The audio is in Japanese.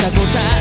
た答え